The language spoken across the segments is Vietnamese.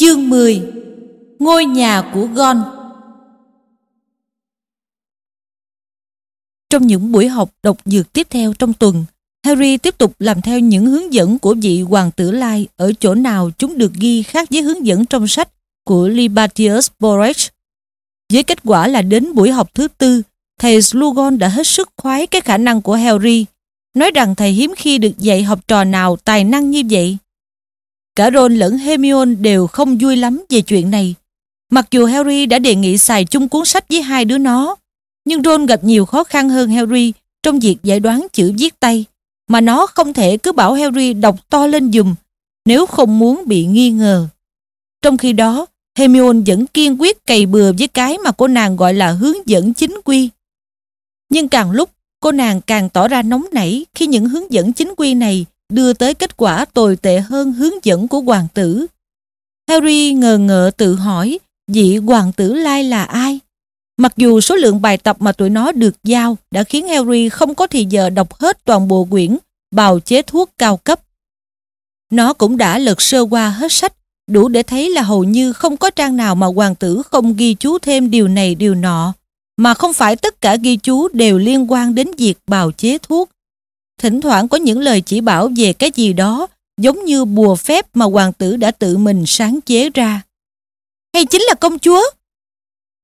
Chương 10 Ngôi nhà của Gon Trong những buổi học độc dược tiếp theo trong tuần, Harry tiếp tục làm theo những hướng dẫn của vị hoàng tử Lai ở chỗ nào chúng được ghi khác với hướng dẫn trong sách của Libatius Borage. Với kết quả là đến buổi học thứ tư, thầy Slughorn đã hết sức khoái cái khả năng của Harry, nói rằng thầy hiếm khi được dạy học trò nào tài năng như vậy. Cả Ron lẫn Hermione đều không vui lắm về chuyện này. Mặc dù Harry đã đề nghị xài chung cuốn sách với hai đứa nó, nhưng Ron gặp nhiều khó khăn hơn Harry trong việc giải đoán chữ viết tay, mà nó không thể cứ bảo Harry đọc to lên dùm nếu không muốn bị nghi ngờ. Trong khi đó, Hermione vẫn kiên quyết cày bừa với cái mà cô nàng gọi là hướng dẫn chính quy. Nhưng càng lúc, cô nàng càng tỏ ra nóng nảy khi những hướng dẫn chính quy này đưa tới kết quả tồi tệ hơn hướng dẫn của hoàng tử. Harry ngờ ngợ tự hỏi vị hoàng tử Lai là ai? Mặc dù số lượng bài tập mà tụi nó được giao đã khiến Harry không có thì giờ đọc hết toàn bộ quyển bào chế thuốc cao cấp. Nó cũng đã lật sơ qua hết sách, đủ để thấy là hầu như không có trang nào mà hoàng tử không ghi chú thêm điều này điều nọ, mà không phải tất cả ghi chú đều liên quan đến việc bào chế thuốc. Thỉnh thoảng có những lời chỉ bảo về cái gì đó giống như bùa phép mà hoàng tử đã tự mình sáng chế ra. Hay chính là công chúa?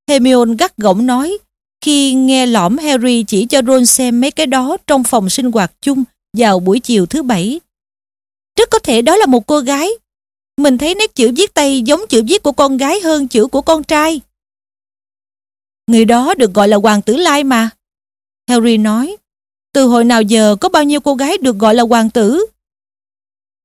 Hermione gắt gỏng nói khi nghe lõm Harry chỉ cho Ron xem mấy cái đó trong phòng sinh hoạt chung vào buổi chiều thứ bảy. Rất có thể đó là một cô gái. Mình thấy nét chữ viết tay giống chữ viết của con gái hơn chữ của con trai. Người đó được gọi là Hoàng tử Lai mà. Harry nói, từ hồi nào giờ, có bao nhiêu cô gái được gọi là hoàng tử?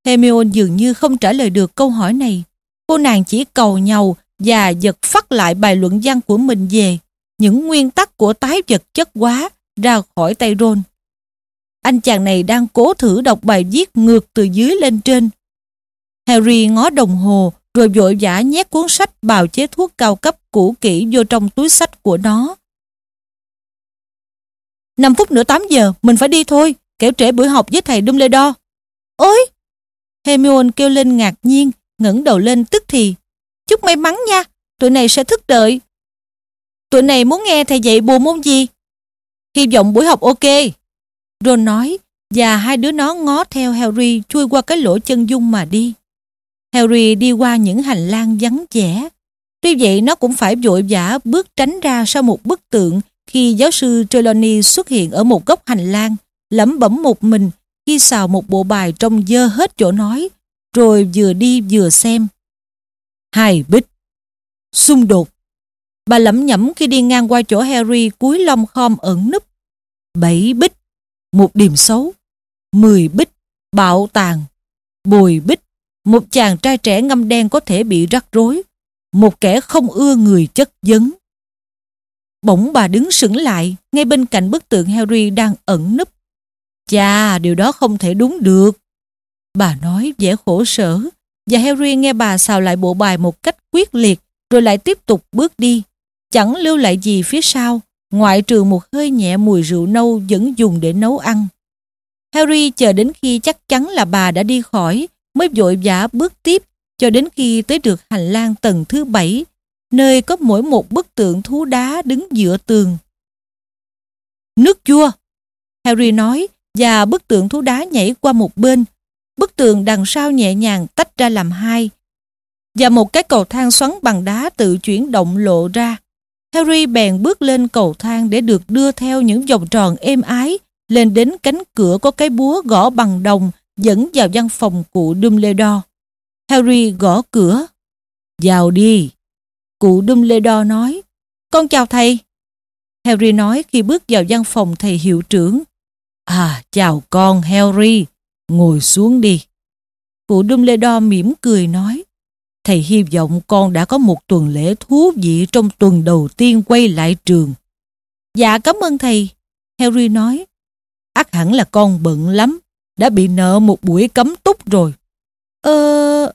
Hermione dường như không trả lời được câu hỏi này. Cô nàng chỉ cầu nhau và giật phát lại bài luận văn của mình về những nguyên tắc của tái vật chất hóa ra khỏi tay Ron. Anh chàng này đang cố thử đọc bài viết ngược từ dưới lên trên. Harry ngó đồng hồ, rồi vội vã nhét cuốn sách bào chế thuốc cao cấp cũ kỹ vô trong túi sách của nó. 5 phút nữa 8 giờ, mình phải đi thôi, kẻo trễ buổi học với thầy Dumbledore. Ôi! Hermione kêu lên ngạc nhiên, ngẩng đầu lên tức thì. Chúc may mắn nha, tụi này sẽ thức đợi. Tụi này muốn nghe thầy dạy bùa môn gì? Hy vọng buổi học ok. Ron nói, và hai đứa nó ngó theo Harry chui qua cái lỗ chân dung mà đi. Harry đi qua những hành lang vắng vẻ. Tuy vậy nó cũng phải vội vã bước tránh ra sau một bức tượng khi giáo sư Trelawney xuất hiện ở một góc hành lang, lẩm bẩm một mình khi xào một bộ bài trong dơ hết chỗ nói, rồi vừa đi vừa xem. Hai bích. Xung đột. Bà lẩm nhẩm khi đi ngang qua chỗ Harry cúi lông khom ẩn núp. Bảy bích. Một điểm xấu. Mười bích. Bạo tàn. Bồi bích. Một chàng trai trẻ ngâm đen có thể bị rắc rối. Một kẻ không ưa người chất vấn. Bỗng bà đứng sững lại ngay bên cạnh bức tượng Harry đang ẩn núp. Chà, điều đó không thể đúng được. Bà nói vẻ khổ sở và Harry nghe bà xào lại bộ bài một cách quyết liệt rồi lại tiếp tục bước đi. Chẳng lưu lại gì phía sau ngoại trừ một hơi nhẹ mùi rượu nâu vẫn dùng để nấu ăn. Harry chờ đến khi chắc chắn là bà đã đi khỏi mới vội vã bước tiếp cho đến khi tới được hành lang tầng thứ bảy nơi có mỗi một bức tượng thú đá đứng giữa tường. Nước chua, Harry nói, và bức tượng thú đá nhảy qua một bên. Bức tường đằng sau nhẹ nhàng tách ra làm hai. Và một cái cầu thang xoắn bằng đá tự chuyển động lộ ra. Harry bèn bước lên cầu thang để được đưa theo những vòng tròn êm ái lên đến cánh cửa có cái búa gõ bằng đồng dẫn vào văn phòng cụ Dumbledore. Harry gõ cửa. Vào đi. Cụ Dumbledore nói, con chào thầy. Harry nói khi bước vào văn phòng thầy hiệu trưởng. À, chào con Harry, ngồi xuống đi. Cụ Dumbledore mỉm cười nói, thầy hy vọng con đã có một tuần lễ thú vị trong tuần đầu tiên quay lại trường. Dạ cảm ơn thầy, Harry nói. Ác hẳn là con bận lắm, đã bị nợ một buổi cấm túc rồi. Ờ...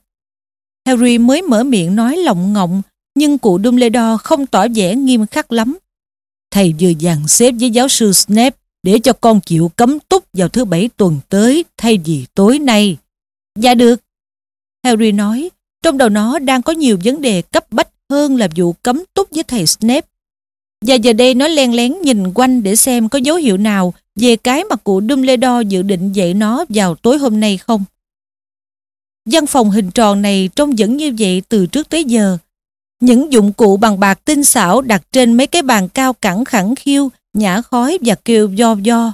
Harry mới mở miệng nói lọng ngọng nhưng cụ Dumbledore không tỏ vẻ nghiêm khắc lắm. Thầy vừa dàn xếp với giáo sư Snape để cho con chịu cấm túc vào thứ bảy tuần tới thay vì tối nay. Dạ được. Harry nói, Trong đầu nó đang có nhiều vấn đề cấp bách hơn là vụ cấm túc với thầy Snape. Và giờ đây nó len lén nhìn quanh để xem có dấu hiệu nào về cái mà cụ Dumbledore dự định dạy nó vào tối hôm nay không. Văn phòng hình tròn này trông vẫn như vậy từ trước tới giờ. Những dụng cụ bằng bạc tinh xảo đặt trên mấy cái bàn cao cẳng khẳng khiu, nhả khói và kêu do do.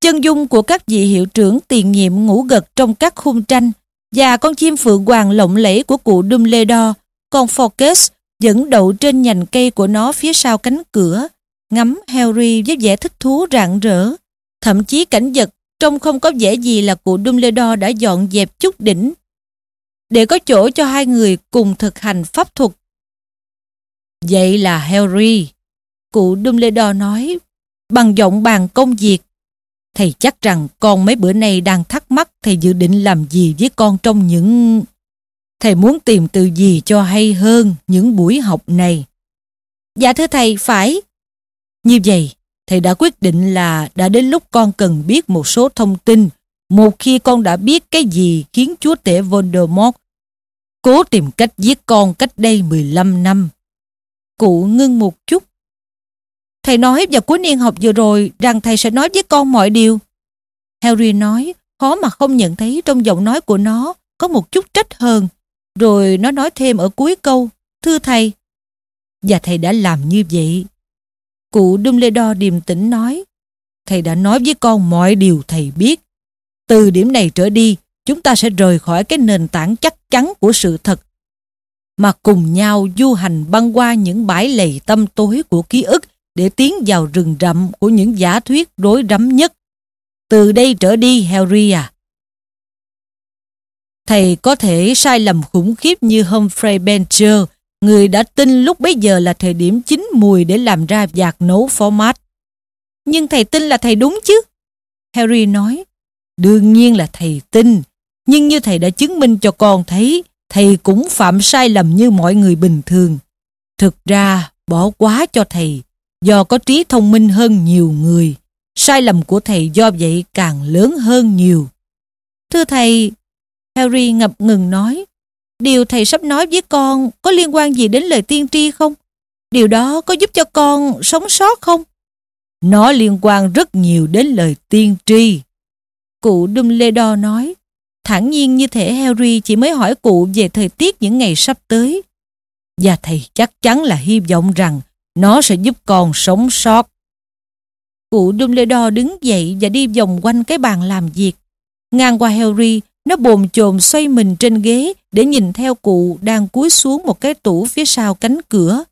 Chân dung của các vị hiệu trưởng tiền nhiệm ngủ gật trong các khung tranh và con chim phượng hoàng lộng lẫy của cụ Dumbledore, con Focus vẫn đậu trên nhành cây của nó phía sau cánh cửa, ngắm Harry với vẻ thích thú rạng rỡ. Thậm chí cảnh vật trông không có vẻ gì là cụ Dumbledore đã dọn dẹp chút đỉnh để có chỗ cho hai người cùng thực hành pháp thuật. Vậy là Harry, cụ Dumbledore nói bằng giọng bàn công việc. Thầy chắc rằng con mấy bữa nay đang thắc mắc thầy dự định làm gì với con trong những... Thầy muốn tìm từ gì cho hay hơn những buổi học này. Dạ thưa thầy, phải. Như vậy, thầy đã quyết định là đã đến lúc con cần biết một số thông tin. Một khi con đã biết cái gì khiến chúa tể Voldemort cố tìm cách giết con cách đây 15 năm. Cụ ngưng một chút. Thầy nói vào cuối niên học vừa rồi rằng thầy sẽ nói với con mọi điều. Harry nói, khó mà không nhận thấy trong giọng nói của nó có một chút trách hơn. Rồi nó nói thêm ở cuối câu, thưa thầy. Và thầy đã làm như vậy. Cụ Dumbledore điềm tĩnh nói, thầy đã nói với con mọi điều thầy biết. Từ điểm này trở đi, chúng ta sẽ rời khỏi cái nền tảng chắc chắn của sự thật mà cùng nhau du hành băng qua những bãi lầy tâm tối của ký ức để tiến vào rừng rậm của những giả thuyết rối rắm nhất. Từ đây trở đi, Harry à. Thầy có thể sai lầm khủng khiếp như Humphrey Bencher, người đã tin lúc bấy giờ là thời điểm chín mùi để làm ra giạc nấu format. Nhưng thầy tin là thầy đúng chứ? Harry nói, đương nhiên là thầy tin, nhưng như thầy đã chứng minh cho con thấy, thầy cũng phạm sai lầm như mọi người bình thường. Thực ra, bỏ quá cho thầy, do có trí thông minh hơn nhiều người. Sai lầm của thầy do vậy càng lớn hơn nhiều. Thưa thầy, Harry ngập ngừng nói, điều thầy sắp nói với con có liên quan gì đến lời tiên tri không? Điều đó có giúp cho con sống sót không? Nó liên quan rất nhiều đến lời tiên tri. Cụ Dumbledore nói, thản nhiên như thể Harry chỉ mới hỏi cụ về thời tiết những ngày sắp tới. Và thầy chắc chắn là hy vọng rằng nó sẽ giúp con sống sót. Cụ Dumbledore đứng dậy và đi vòng quanh cái bàn làm việc. Ngang qua Harry, nó bồn chồn xoay mình trên ghế để nhìn theo cụ đang cúi xuống một cái tủ phía sau cánh cửa.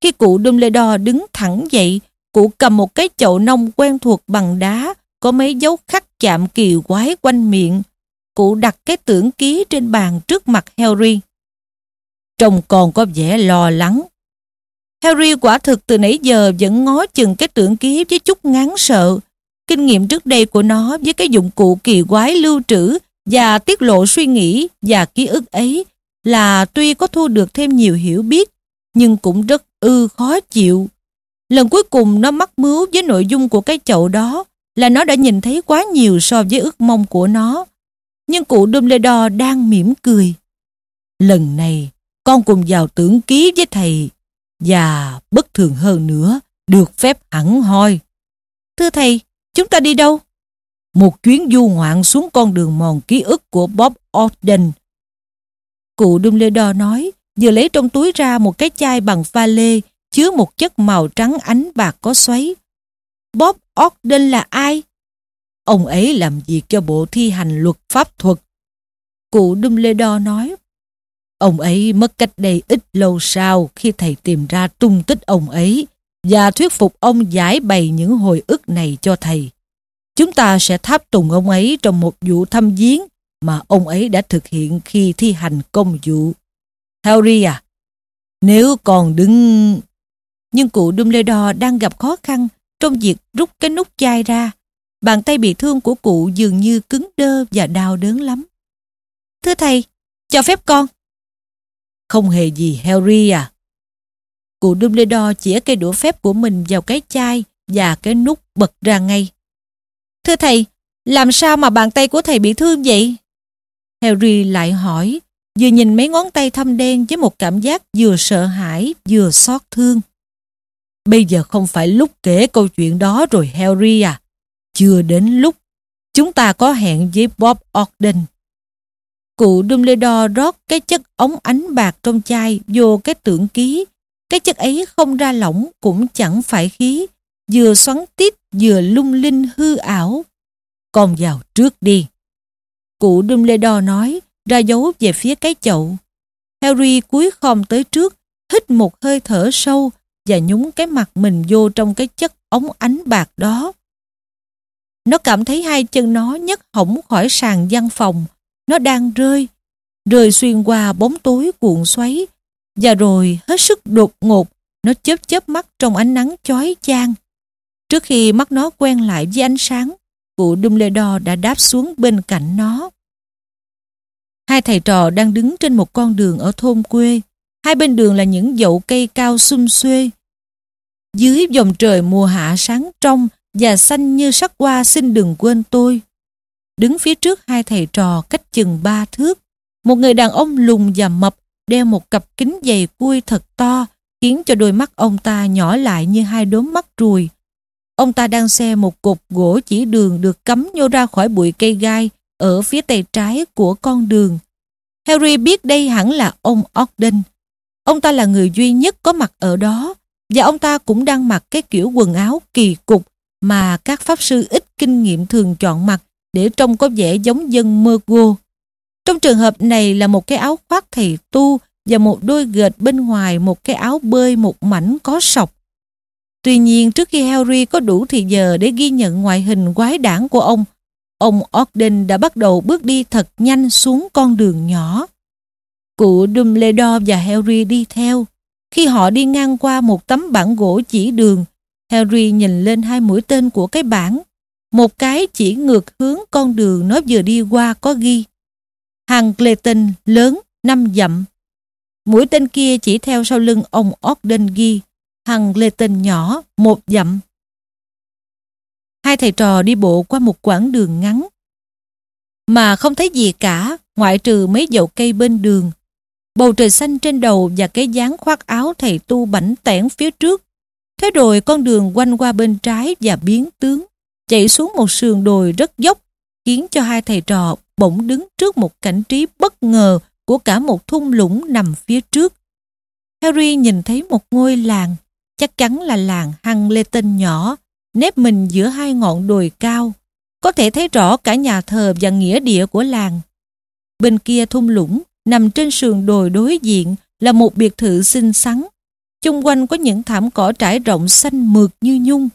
Khi cụ Dumbledore đứng thẳng dậy, cụ cầm một cái chậu nông quen thuộc bằng đá, có mấy dấu khắc chạm kỳ quái quanh miệng cụ đặt cái tưởng ký trên bàn trước mặt Harry. Trông còn có vẻ lo lắng. Harry quả thực từ nãy giờ vẫn ngó chừng cái tưởng ký với chút ngán sợ. Kinh nghiệm trước đây của nó với cái dụng cụ kỳ quái lưu trữ và tiết lộ suy nghĩ và ký ức ấy là tuy có thu được thêm nhiều hiểu biết, nhưng cũng rất ư khó chịu. Lần cuối cùng nó mắc mướu với nội dung của cái chậu đó là nó đã nhìn thấy quá nhiều so với ước mong của nó nhưng cụ Dumbledore đang mỉm cười. Lần này, con cùng vào tưởng ký với thầy và bất thường hơn nữa, được phép hẳn hoi. Thưa thầy, chúng ta đi đâu? Một chuyến du ngoạn xuống con đường mòn ký ức của Bob Ogden. Cụ Dumbledore nói, vừa lấy trong túi ra một cái chai bằng pha lê chứa một chất màu trắng ánh bạc có xoáy. Bob Ogden là ai? Ông ấy làm việc cho bộ thi hành luật pháp thuật. Cụ Dumbledore nói, ông ấy mất cách đây ít lâu sau khi thầy tìm ra tung tích ông ấy và thuyết phục ông giải bày những hồi ức này cho thầy. Chúng ta sẽ tháp tùng ông ấy trong một vụ thăm viếng mà ông ấy đã thực hiện khi thi hành công vụ. Harry à, nếu còn đứng... Nhưng cụ Dumbledore đang gặp khó khăn trong việc rút cái nút chai ra Bàn tay bị thương của cụ dường như cứng đơ và đau đớn lắm. Thưa thầy, cho phép con. Không hề gì Harry à. Cụ Dumbledore chĩa cây đũa phép của mình vào cái chai và cái nút bật ra ngay. Thưa thầy, làm sao mà bàn tay của thầy bị thương vậy? Harry lại hỏi vừa nhìn mấy ngón tay thâm đen với một cảm giác vừa sợ hãi vừa xót thương. Bây giờ không phải lúc kể câu chuyện đó rồi Harry à. Chưa đến lúc. Chúng ta có hẹn với Bob Ogden. Cụ Dumbledore rót cái chất ống ánh bạc trong chai vô cái tượng ký. Cái chất ấy không ra lỏng cũng chẳng phải khí. Vừa xoắn tít vừa lung linh hư ảo. Con vào trước đi. Cụ Dumbledore nói, ra dấu về phía cái chậu. Harry cúi khom tới trước, hít một hơi thở sâu và nhúng cái mặt mình vô trong cái chất ống ánh bạc đó. Nó cảm thấy hai chân nó nhấc hỏng khỏi sàn văn phòng. Nó đang rơi, rơi xuyên qua bóng tối cuộn xoáy. Và rồi hết sức đột ngột, nó chớp chớp mắt trong ánh nắng chói chang. Trước khi mắt nó quen lại với ánh sáng, cụ Dumbledore đã đáp xuống bên cạnh nó. Hai thầy trò đang đứng trên một con đường ở thôn quê. Hai bên đường là những dậu cây cao sum xuê. Dưới dòng trời mùa hạ sáng trong và xanh như sắc hoa, xin đừng quên tôi. Đứng phía trước hai thầy trò cách chừng ba thước. Một người đàn ông lùn và mập đeo một cặp kính dày cui thật to, khiến cho đôi mắt ông ta nhỏ lại như hai đốm mắt ruồi. Ông ta đang xe một cục gỗ chỉ đường được cắm nhô ra khỏi bụi cây gai ở phía tay trái của con đường. Harry biết đây hẳn là ông Ogden. Ông ta là người duy nhất có mặt ở đó, và ông ta cũng đang mặc cái kiểu quần áo kỳ cục mà các pháp sư ít kinh nghiệm thường chọn mặc để trông có vẻ giống dân mơ gô. Trong trường hợp này là một cái áo khoác thầy tu và một đôi gệt bên ngoài một cái áo bơi một mảnh có sọc. Tuy nhiên trước khi Harry có đủ thì giờ để ghi nhận ngoại hình quái đản của ông, ông Ogden đã bắt đầu bước đi thật nhanh xuống con đường nhỏ. Cụ Dumbledore và Harry đi theo. Khi họ đi ngang qua một tấm bảng gỗ chỉ đường, Harry nhìn lên hai mũi tên của cái bảng. Một cái chỉ ngược hướng con đường nó vừa đi qua có ghi. Hàng Clayton lớn năm dặm. Mũi tên kia chỉ theo sau lưng ông Ogden ghi. Hàng Clayton nhỏ một dặm. Hai thầy trò đi bộ qua một quãng đường ngắn. Mà không thấy gì cả, ngoại trừ mấy dậu cây bên đường. Bầu trời xanh trên đầu và cái dáng khoác áo thầy tu bảnh tẻn phía trước. Thế rồi con đường quanh qua bên trái và biến tướng, chạy xuống một sườn đồi rất dốc, khiến cho hai thầy trò bỗng đứng trước một cảnh trí bất ngờ của cả một thung lũng nằm phía trước. Harry nhìn thấy một ngôi làng, chắc chắn là làng Hăng Lê Tên nhỏ, nếp mình giữa hai ngọn đồi cao. Có thể thấy rõ cả nhà thờ và nghĩa địa của làng. Bên kia thung lũng, nằm trên sườn đồi đối diện là một biệt thự xinh xắn. Chung quanh có những thảm cỏ trải rộng xanh mượt như nhung.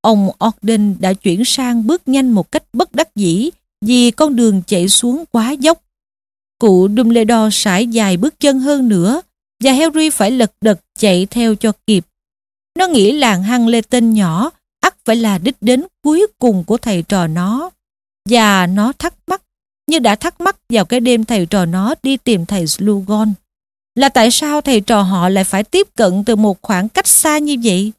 Ông Ogden đã chuyển sang bước nhanh một cách bất đắc dĩ vì con đường chạy xuống quá dốc. Cụ Dumbledore sải dài bước chân hơn nữa và Harry phải lật đật chạy theo cho kịp. Nó nghĩ làng hăng lê tên nhỏ ắt phải là đích đến cuối cùng của thầy trò nó. Và nó thắc mắc, như đã thắc mắc vào cái đêm thầy trò nó đi tìm thầy Slughorn. Là tại sao thầy trò họ lại phải tiếp cận từ một khoảng cách xa như vậy?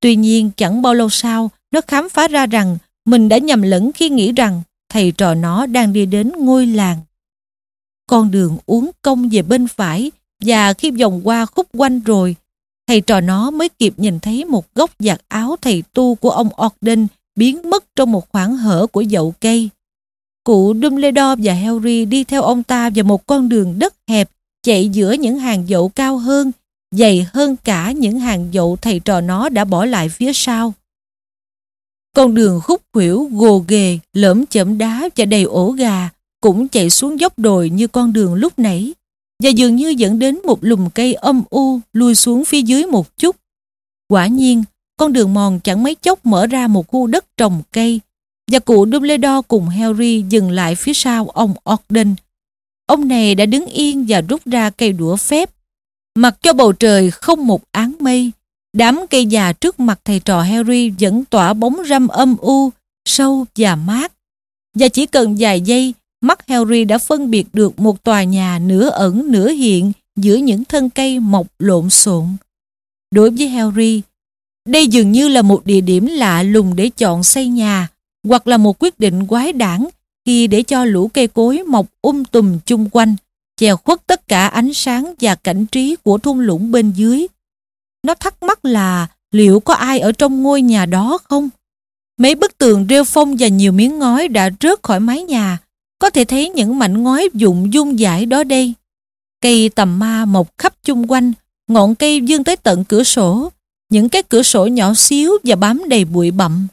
Tuy nhiên chẳng bao lâu sau, nó khám phá ra rằng mình đã nhầm lẫn khi nghĩ rằng thầy trò nó đang đi đến ngôi làng. Con đường uốn cong về bên phải và khi vòng qua khúc quanh rồi thầy trò nó mới kịp nhìn thấy một góc giặt áo thầy tu của ông Ogden biến mất trong một khoảng hở của dậu cây. Cụ Dumbledore và Harry đi theo ông ta vào một con đường đất hẹp chạy giữa những hàng dậu cao hơn, dày hơn cả những hàng dậu thầy trò nó đã bỏ lại phía sau. Con đường khúc khuỷu gồ ghề, lởm chởm đá và đầy ổ gà cũng chạy xuống dốc đồi như con đường lúc nãy và dường như dẫn đến một lùm cây âm u lui xuống phía dưới một chút. Quả nhiên, con đường mòn chẳng mấy chốc mở ra một khu đất trồng cây và cụ Dumbledore cùng Harry dừng lại phía sau ông Ogden. Ông này đã đứng yên và rút ra cây đũa phép. Mặc cho bầu trời không một áng mây, đám cây già trước mặt thầy trò Harry vẫn tỏa bóng râm âm u, sâu và mát. Và chỉ cần vài giây mắt Harry đã phân biệt được một tòa nhà nửa ẩn nửa hiện giữa những thân cây mọc lộn xộn. Đối với Harry, đây dường như là một địa điểm lạ lùng để chọn xây nhà hoặc là một quyết định quái đản khi để cho lũ cây cối mọc um tùm chung quanh, che khuất tất cả ánh sáng và cảnh trí của thung lũng bên dưới. Nó thắc mắc là liệu có ai ở trong ngôi nhà đó không? Mấy bức tường rêu phong và nhiều miếng ngói đã rớt khỏi mái nhà, có thể thấy những mảnh ngói dụng dung dãi đó đây. Cây tầm ma mọc khắp chung quanh, ngọn cây dương tới tận cửa sổ, những cái cửa sổ nhỏ xíu và bám đầy bụi bặm.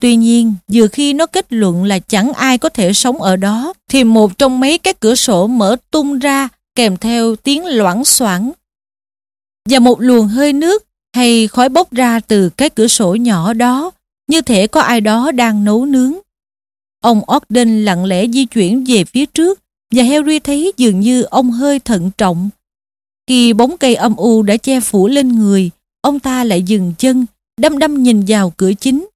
Tuy nhiên, vừa khi nó kết luận là chẳng ai có thể sống ở đó, thì một trong mấy cái cửa sổ mở tung ra kèm theo tiếng loãng xoảng. Và một luồng hơi nước hay khói bốc ra từ cái cửa sổ nhỏ đó, như thể có ai đó đang nấu nướng. Ông Ogden lặng lẽ di chuyển về phía trước và Harry thấy dường như ông hơi thận trọng. Khi bóng cây âm u đã che phủ lên người, ông ta lại dừng chân, đăm đăm nhìn vào cửa chính.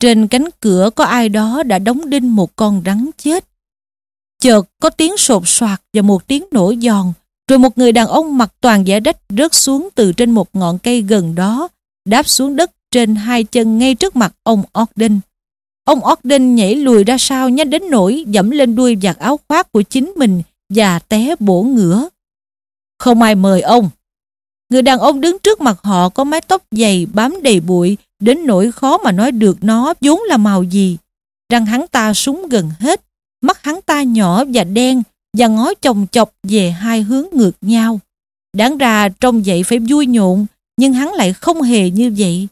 Trên cánh cửa có ai đó đã đóng đinh một con rắn chết. Chợt có tiếng sột soạt và một tiếng nổ giòn, rồi một người đàn ông mặc toàn giả đách rớt xuống từ trên một ngọn cây gần đó, đáp xuống đất trên hai chân ngay trước mặt ông Ogden. Ông Ogden nhảy lùi ra sau nhanh đến nỗi dẫm lên đuôi giặt áo khoác của chính mình và té bổ ngửa. Không ai mời ông. Người đàn ông đứng trước mặt họ có mái tóc dày bám đầy bụi đến nỗi khó mà nói được nó vốn là màu gì. Răng hắn ta súng gần hết, mắt hắn ta nhỏ và đen và ngó chồng chọc về hai hướng ngược nhau. Đáng ra trông vậy phải vui nhộn, nhưng hắn lại không hề như vậy.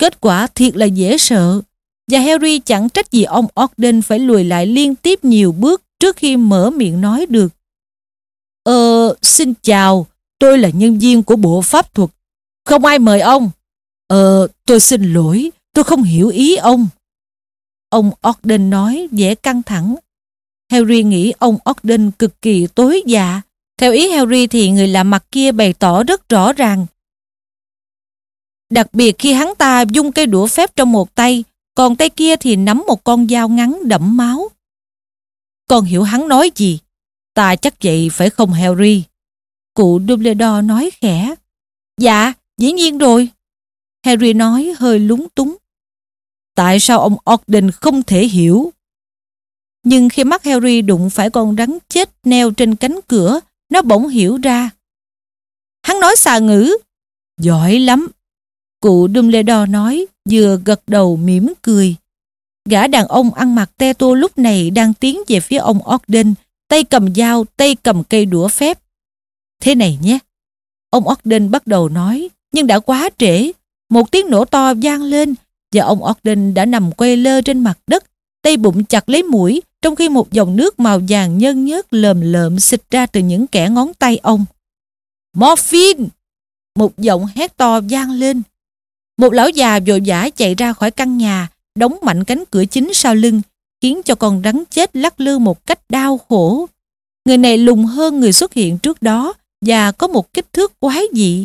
Kết quả thiệt là dễ sợ. Và Harry chẳng trách gì ông Ogden phải lùi lại liên tiếp nhiều bước trước khi mở miệng nói được. Ờ, xin chào, tôi là nhân viên của bộ pháp thuật. Không ai mời ông. Ờ, tôi xin lỗi, tôi không hiểu ý ông. Ông Ogden nói vẻ căng thẳng. Harry nghĩ ông Ogden cực kỳ tối dạ. Theo ý Harry thì người lạ mặt kia bày tỏ rất rõ ràng. Đặc biệt khi hắn ta dung cây đũa phép trong một tay, còn tay kia thì nắm một con dao ngắn đẫm máu. Con hiểu hắn nói gì? Ta chắc vậy phải không Harry? Cụ Dumbledore nói khẽ. Dạ, dĩ nhiên rồi. Harry nói hơi lúng túng. Tại sao ông Ogden không thể hiểu? Nhưng khi mắt Harry đụng phải con rắn chết neo trên cánh cửa, nó bỗng hiểu ra. Hắn nói xà ngữ. Giỏi lắm. Cụ Dumbledore nói, vừa gật đầu mỉm cười. Gã đàn ông ăn mặc te tô lúc này đang tiến về phía ông Ogden, tay cầm dao, tay cầm cây đũa phép. Thế này nhé. Ông Ogden bắt đầu nói, nhưng đã quá trễ. Một tiếng nổ to vang lên và ông Ogden đã nằm quay lơ trên mặt đất, tay bụng chặt lấy mũi trong khi một dòng nước màu vàng nhân nhớt lờm lợm xịt ra từ những kẻ ngón tay ông. Morphine! Một giọng hét to vang lên. Một lão già vội vã chạy ra khỏi căn nhà, đóng mạnh cánh cửa chính sau lưng, khiến cho con rắn chết lắc lư một cách đau khổ. Người này lùng hơn người xuất hiện trước đó và có một kích thước quái dị.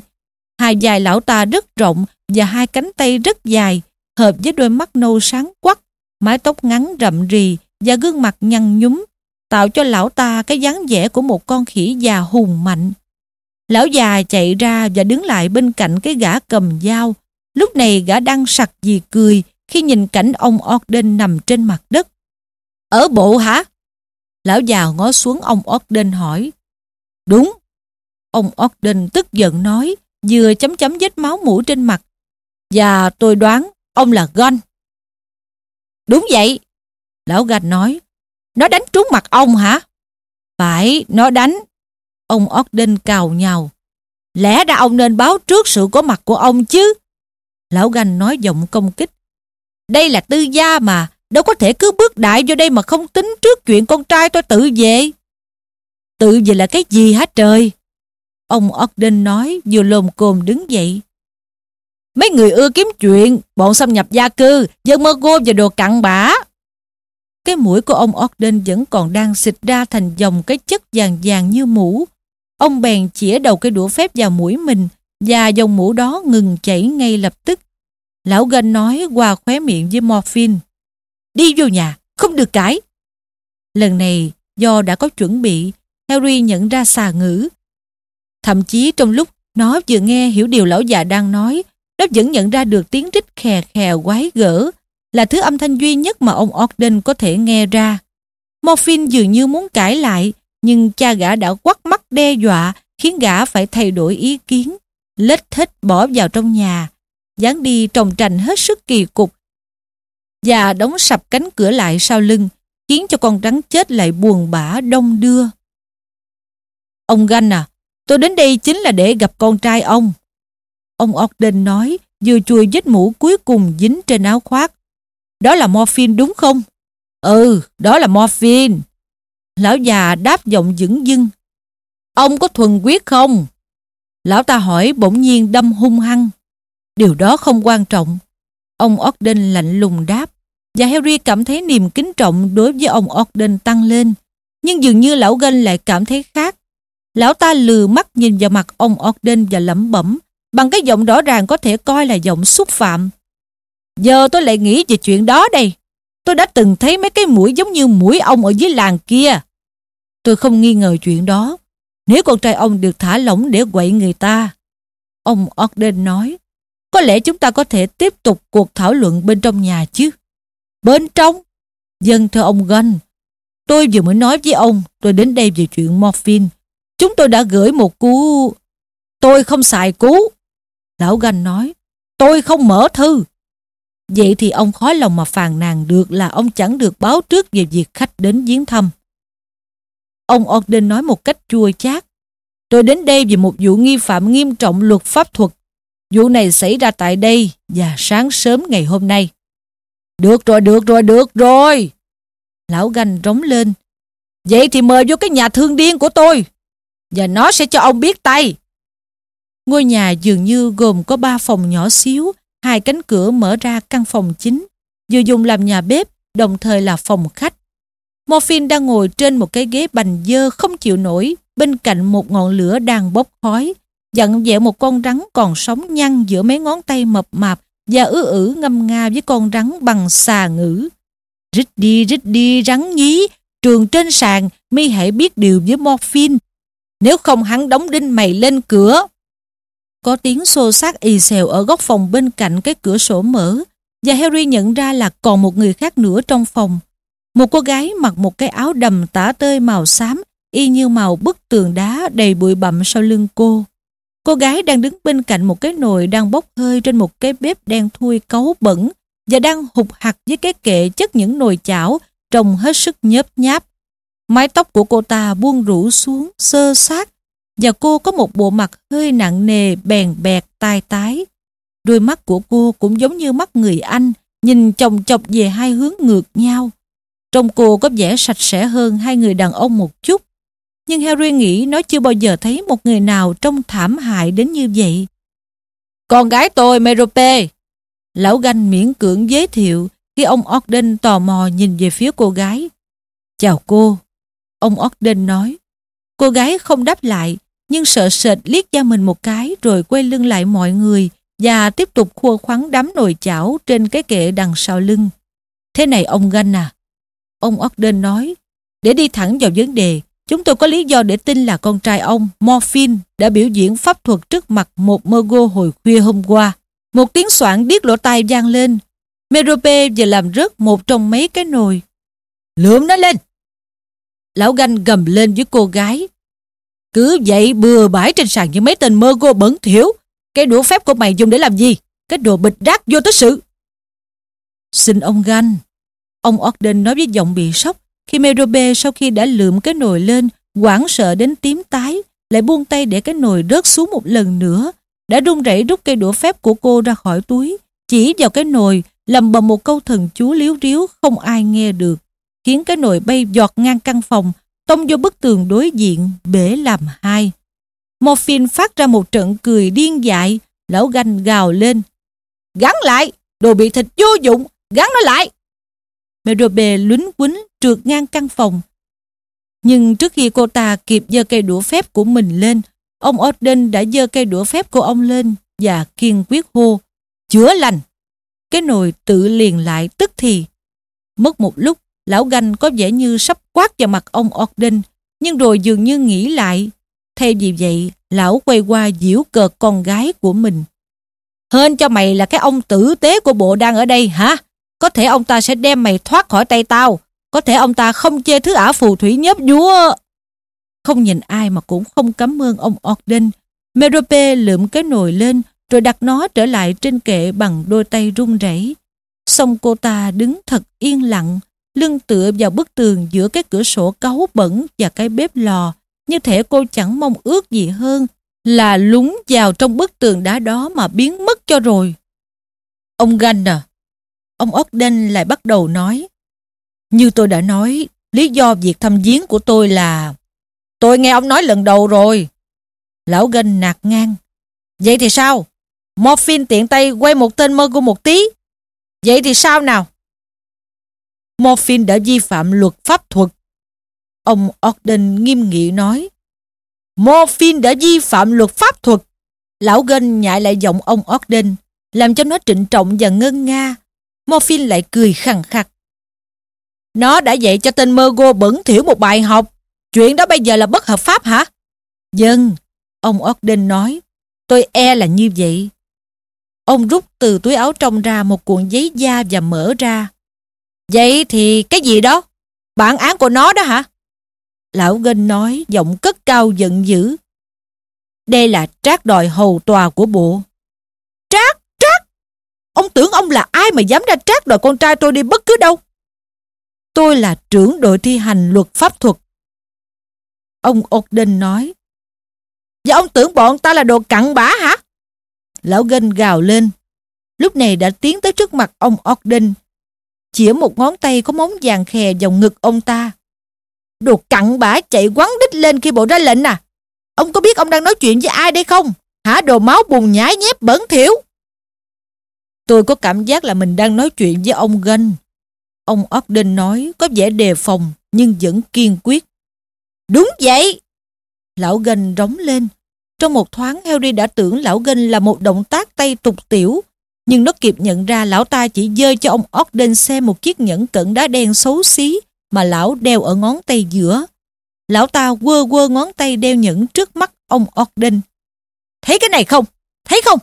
Hai dài lão ta rất rộng và hai cánh tay rất dài, hợp với đôi mắt nâu sáng quắc, mái tóc ngắn rậm rì và gương mặt nhăn nhúm, tạo cho lão ta cái dáng vẻ của một con khỉ già hùng mạnh. Lão già chạy ra và đứng lại bên cạnh cái gã cầm dao. Lúc này gã đang sặc vì cười khi nhìn cảnh ông Ogden nằm trên mặt đất. Ở bộ hả? Lão già ngó xuống ông Ogden hỏi. Đúng. Ông Ogden tức giận nói, vừa chấm chấm vết máu mũi trên mặt. Và tôi đoán ông là Gon. Đúng vậy. Lão Gạch nói. Nó đánh trúng mặt ông hả? Phải, nó đánh. Ông Ogden cào nhào. Lẽ ra ông nên báo trước sự có mặt của ông chứ. Lão Ganh nói giọng công kích. Đây là tư gia mà, đâu có thể cứ bước đại vô đây mà không tính trước chuyện con trai tôi tự về. Tự về là cái gì hả trời? Ông Ogden nói vừa lồm cồm đứng dậy. Mấy người ưa kiếm chuyện, bọn xâm nhập gia cư, dân mơ gô và đồ cặn bã. Cái mũi của ông Ogden vẫn còn đang xịt ra thành dòng cái chất vàng vàng như mũ. Ông bèn chĩa đầu cái đũa phép vào mũi mình và dòng mũ đó ngừng chảy ngay lập tức. Lão Gân nói qua khóe miệng với morphine. Đi vô nhà, không được cãi. Lần này, do đã có chuẩn bị, Harry nhận ra xà ngữ. Thậm chí trong lúc nó vừa nghe hiểu điều lão già đang nói, nó vẫn nhận ra được tiếng rít khè khè quái gở, là thứ âm thanh duy nhất mà ông Ogden có thể nghe ra. Morphin dường như muốn cãi lại, nhưng cha gã đã quắt mắt đe dọa khiến gã phải thay đổi ý kiến, lết thích bỏ vào trong nhà, dán đi trồng trành hết sức kỳ cục và đóng sập cánh cửa lại sau lưng, khiến cho con rắn chết lại buồn bã đông đưa. Ông Ganh à, tôi đến đây chính là để gặp con trai ông. Ông Ogden nói, vừa chùi vết mũ cuối cùng dính trên áo khoác. Đó là morphine đúng không? Ừ, đó là morphine. Lão già đáp giọng dững dưng. Ông có thuần quyết không? Lão ta hỏi bỗng nhiên đâm hung hăng. Điều đó không quan trọng. Ông Ogden lạnh lùng đáp. Và Harry cảm thấy niềm kính trọng đối với ông Ogden tăng lên. Nhưng dường như lão Gân lại cảm thấy khác. Lão ta lừa mắt nhìn vào mặt ông Ogden và lẩm bẩm bằng cái giọng rõ ràng có thể coi là giọng xúc phạm. Giờ tôi lại nghĩ về chuyện đó đây. Tôi đã từng thấy mấy cái mũi giống như mũi ông ở dưới làng kia. Tôi không nghi ngờ chuyện đó. Nếu con trai ông được thả lỏng để quậy người ta. Ông Ogden nói, có lẽ chúng ta có thể tiếp tục cuộc thảo luận bên trong nhà chứ. Bên trong? Dân thưa ông Gunn, tôi vừa mới nói với ông tôi đến đây về chuyện morphine. Chúng tôi đã gửi một cú... Tôi không xài cú. Lão Ganh nói, tôi không mở thư. Vậy thì ông khó lòng mà phàn nàn được là ông chẳng được báo trước về việc khách đến viếng thăm. Ông Ogden nói một cách chua chát. Tôi đến đây vì một vụ nghi phạm nghiêm trọng luật pháp thuật. Vụ này xảy ra tại đây và sáng sớm ngày hôm nay. Được rồi, được rồi, được rồi. Lão ganh rống lên. Vậy thì mời vô cái nhà thương điên của tôi. Và nó sẽ cho ông biết tay. Ngôi nhà dường như gồm có ba phòng nhỏ xíu, hai cánh cửa mở ra căn phòng chính, vừa dùng làm nhà bếp, đồng thời là phòng khách. Morphin đang ngồi trên một cái ghế bành dơ không chịu nổi, bên cạnh một ngọn lửa đang bốc khói, dặn dẹo một con rắn còn sống nhăn giữa mấy ngón tay mập mạp và ứ ử ngâm nga với con rắn bằng xà ngữ. Rít đi, rít đi, rắn nhí, trường trên sàn, mi hãy biết điều với Morphin. Nếu không hắn đóng đinh mày lên cửa. Có tiếng xô xát ì xèo ở góc phòng bên cạnh cái cửa sổ mở và Harry nhận ra là còn một người khác nữa trong phòng. Một cô gái mặc một cái áo đầm tả tơi màu xám y như màu bức tường đá đầy bụi bặm sau lưng cô. Cô gái đang đứng bên cạnh một cái nồi đang bốc hơi trên một cái bếp đen thui cấu bẩn và đang hụt hặt với cái kệ chất những nồi chảo trông hết sức nhớp nháp. Mái tóc của cô ta buông rủ xuống, sơ sát và cô có một bộ mặt hơi nặng nề, bèn bẹt, tai tái. Đôi mắt của cô cũng giống như mắt người Anh, nhìn chồng chọc về hai hướng ngược nhau. Trong cô có vẻ sạch sẽ hơn hai người đàn ông một chút. Nhưng Harry nghĩ nó chưa bao giờ thấy một người nào trông thảm hại đến như vậy. Con gái tôi, Merope. Lão Ganh miễn cưỡng giới thiệu khi ông Ogden tò mò nhìn về phía cô gái. Chào cô. Ông Ogden nói. Cô gái không đáp lại, nhưng sợ sệt liếc da mình một cái rồi quay lưng lại mọi người và tiếp tục khua khoắn đám nồi chảo trên cái kệ đằng sau lưng. Thế này ông Ganh à? Ông Ogden nói, để đi thẳng vào vấn đề, chúng tôi có lý do để tin là con trai ông, Morphin, đã biểu diễn pháp thuật trước mặt một Mergo hồi khuya hôm qua. Một tiếng soạn điếc lỗ tai vang lên. Merope vừa làm rớt một trong mấy cái nồi. Lượm nó lên! Lão Ganh gầm lên với cô gái. Cứ vậy bừa bãi trên sàn như mấy tên mơ gô bẩn thiểu. Cái đũa phép của mày dùng để làm gì? Cái đồ bịch rác vô tích sự. Xin ông Ganh. Ông Ogden nói với giọng bị sốc khi Merobe sau khi đã lượm cái nồi lên, hoảng sợ đến tím tái, lại buông tay để cái nồi rớt xuống một lần nữa, đã run rẩy rút cây đũa phép của cô ra khỏi túi, chỉ vào cái nồi, lầm bầm một câu thần chú liếu riếu không ai nghe được, khiến cái nồi bay giọt ngang căn phòng, tông vô bức tường đối diện, bể làm hai. Morphin phát ra một trận cười điên dại, lão ganh gào lên. Gắn lại, đồ bị thịt vô dụng, gắn nó lại. Merobe lúnh quýnh trượt ngang căn phòng. Nhưng trước khi cô ta kịp giơ cây đũa phép của mình lên, ông Odin đã giơ cây đũa phép của ông lên và kiên quyết hô, chữa lành. Cái nồi tự liền lại tức thì. Mất một lúc, lão ganh có vẻ như sắp quát vào mặt ông Ogden, nhưng rồi dường như nghĩ lại. Thay vì vậy, lão quay qua giễu cợt con gái của mình. Hên cho mày là cái ông tử tế của bộ đang ở đây hả? Có thể ông ta sẽ đem mày thoát khỏi tay tao. Có thể ông ta không chê thứ ả phù thủy nhớp vúa. Không nhìn ai mà cũng không cảm ơn ông Ogden. Merope lượm cái nồi lên rồi đặt nó trở lại trên kệ bằng đôi tay run rẩy. Xong cô ta đứng thật yên lặng, lưng tựa vào bức tường giữa cái cửa sổ cáu bẩn và cái bếp lò, như thể cô chẳng mong ước gì hơn là lúng vào trong bức tường đá đó mà biến mất cho rồi. Ông Ganh à, ông Ogden lại bắt đầu nói. Như tôi đã nói, lý do việc thăm viếng của tôi là... Tôi nghe ông nói lần đầu rồi. Lão Ganh nạt ngang. Vậy thì sao? Morphin tiện tay quay một tên mơ của một tí. Vậy thì sao nào? Morphin đã vi phạm luật pháp thuật. Ông Ogden nghiêm nghị nói. Morphin đã vi phạm luật pháp thuật. Lão Gân nhại lại giọng ông Ogden, làm cho nó trịnh trọng và ngân nga. Morphin lại cười khằng khặc. Nó đã dạy cho tên Mergo bẩn thiểu một bài học. Chuyện đó bây giờ là bất hợp pháp hả? Dân, ông Ogden nói. Tôi e là như vậy. Ông rút từ túi áo trong ra một cuộn giấy da và mở ra. Vậy thì cái gì đó? Bản án của nó đó hả? Lão Gân nói giọng cất cao giận dữ. Đây là trác đòi hầu tòa của bộ. Trác, trác! Ông tưởng ông là ai mà dám ra trác đòi con trai tôi đi bất cứ đâu? Tôi là trưởng đội thi hành luật pháp thuật. Ông Ogden nói. Và ông tưởng bọn ta là đồ cặn bã hả? Lão Gân gào lên. Lúc này đã tiến tới trước mặt ông Ogden. Chỉa một ngón tay có móng vàng khè vào ngực ông ta. Đồ cặn bã chạy quắn đít lên khi bộ ra lệnh à. Ông có biết ông đang nói chuyện với ai đây không? Hả, đồ máu bùn nhái nhép bẩn thiểu. Tôi có cảm giác là mình đang nói chuyện với ông Gân. Ông Ogden nói có vẻ đề phòng, nhưng vẫn kiên quyết. Đúng vậy! Lão Gân rống lên. Trong một thoáng, Harry đã tưởng lão Gân là một động tác tay tục tiểu. Nhưng nó kịp nhận ra lão ta chỉ dơ cho ông Ogden xem một chiếc nhẫn cận đá đen xấu xí mà lão đeo ở ngón tay giữa. Lão ta quơ quơ ngón tay đeo nhẫn trước mắt ông Ogden. Thấy cái này không? Thấy không?